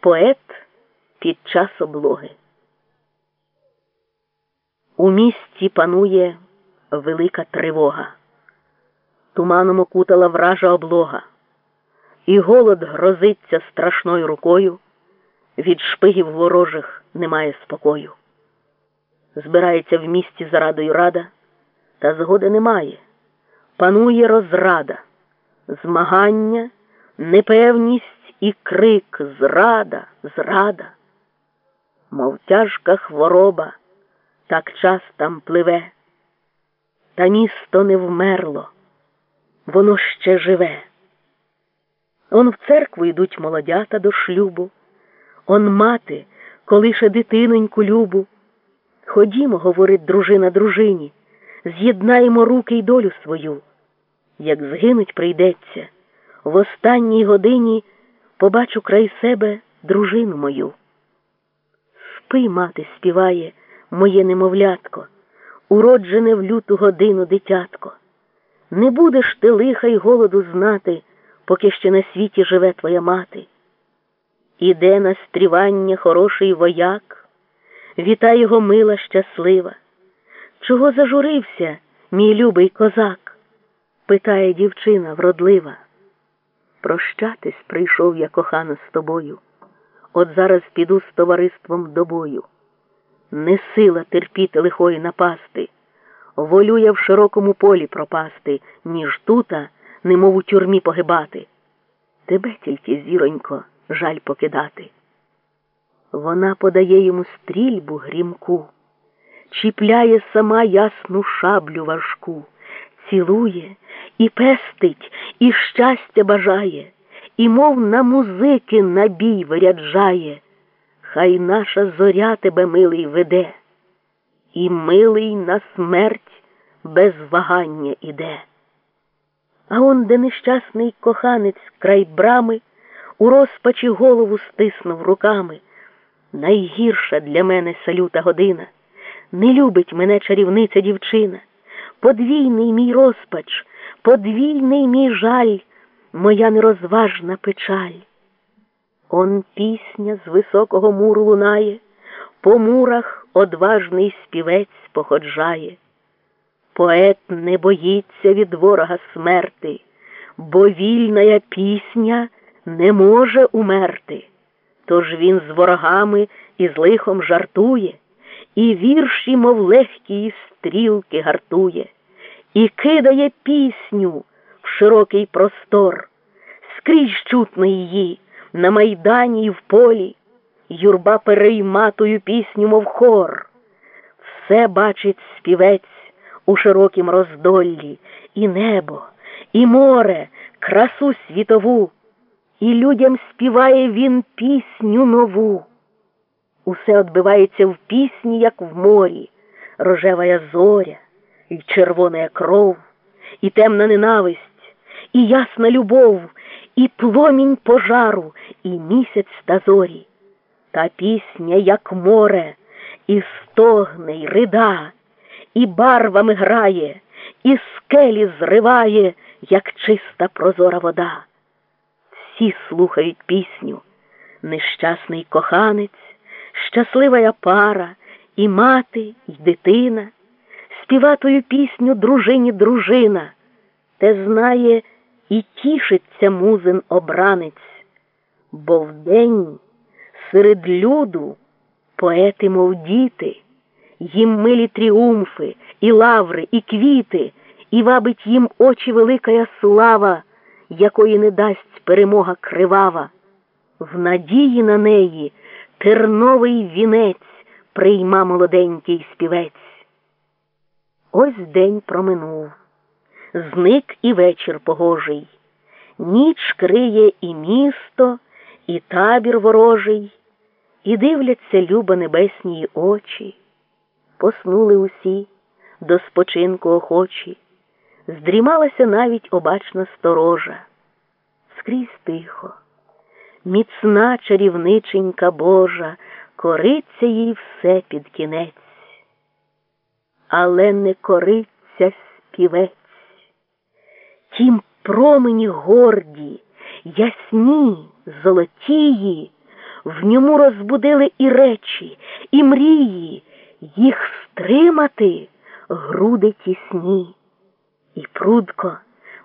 Поет під час облоги. У місті панує велика тривога. Туманом окутала вража облога, і голод грозиться страшною рукою. Від шпигів ворожих немає спокою. Збирається в місті зарадою рада, та згоди немає. Панує розрада, змагання, непевність і крик зрада, зрада, мов тяжка хвороба, так час там пливе, та місто не вмерло, воно ще живе. Он в церкву йдуть молодята до шлюбу, он мати, колише дитиноньку любу. Ходімо, говорить дружина дружині, з'єднаємо руки й долю свою. Як згинуть прийдеться, в останній годині побачу край себе дружину мою. Спи, мати, співає, моє немовлятко, уроджене в люту годину дитятко. Не будеш ти лиха й голоду знати, поки ще на світі живе твоя мати. Іде на стрівання хороший вояк, віта його мила щаслива. Чого зажурився, мій любий козак? питає дівчина вродлива. Прощатись прийшов я кохана з тобою. От зараз піду з товариством до бою. Не сила терпіти лихої напасти, волю я в широкому полі пропасти, ніж тута, немов у тюрмі погибати. Тебе тільки, зіронько, жаль покидати. Вона подає йому стрільбу грімку, чіпляє сама ясну шаблю важку, цілує і пестить, і щастя бажає, і, мов на музики набій виряджає. Хай наша зоря тебе, милий, веде, і милий на смерть без вагання іде. А он, де нещасний коханець край брами, у розпачі голову стиснув руками. Найгірша для мене салюта година, не любить мене чарівниця дівчина, подвійний мій розпач, подвійний мій жаль, моя нерозважна печаль. Он пісня з високого муру лунає, по мурах одважний співець походжає. Поет не боїться від ворога смерти, бо вільна пісня не може умерти. Тож він з ворогами і з лихом жартує, і вірші, мов легкі стрілки, гартує, і кидає пісню в широкий простор, скрізь чутно її на майдані і в полі, юрба перейма тую пісню, мов хор. Все бачить співець у широкім роздоллі, і небо, і море, красу світову, і людям співає він пісню нову. Усе відбивається в пісні, як в морі, рожевая зоря, і червона кров, і темна ненависть, і ясна любов, і пломінь пожару, і місяць та зорі. Та пісня, як море, і стогне, й рида, і барвами грає, і скелі зриває, як чиста прозора вода. Всі слухають пісню, нещасний коханець, щаслива пара, і мати, і дитина, співатою пісню дружині дружина, те знає і тішиться музин обранець, бо вдень серед люду поети, мов діти, їм милі тріумфи, і лаври, і квіти, і вабить їм очі великая слава, якої не дасть перемога кривава. В надії на неї терновий вінець прийма молоденький співець. Ось день проминув зник і вечір погожий, ніч криє і місто, і табір ворожий, і дивляться любо небесні очі. Поснули усі до спочинку охочі, здрімалася навіть обачна сторожа. Скрізь тихо, міцна чарівниченька Божа, кориться їй все під кінець, але не кориться співець. Тім промені горді, ясні, золотії, в ньому розбудили і речі, і мрії, їх стримати груди тісні. І прудко,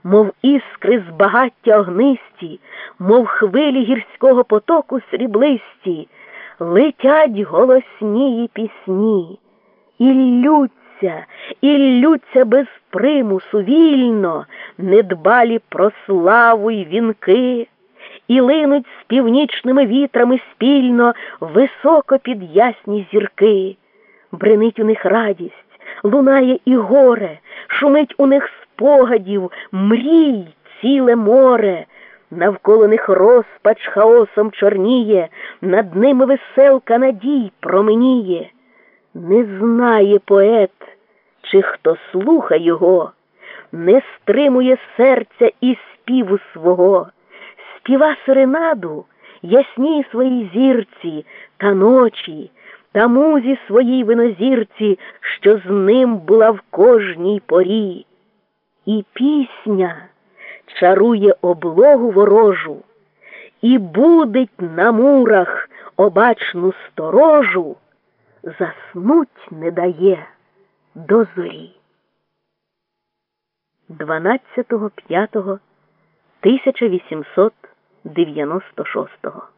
мов іскри з багаття огнисті, мов хвилі гірського потоку сріблисті, летять голоснії пісні, і ллються, і ллються без примусу вільно, недбалі про славу й вінки, і линуть з північними вітрами спільно високо під ясні зірки. Бренить у них радість, лунає і горе, шумить у них спогадів, мрій ціле море. Навколо них розпач хаосом чорніє, над ними веселка надій променіє. Не знає поет, чи хто слуха його, не стримує серця і співу свого, співа серенаду ясній своїй зірці та ночі, та музі своїй винозірці, що з ним була в кожній порі. І пісня чарує облогу ворожу, і будить на мурах обачну сторожу, заснуть не дає до зорі. 12.05.1896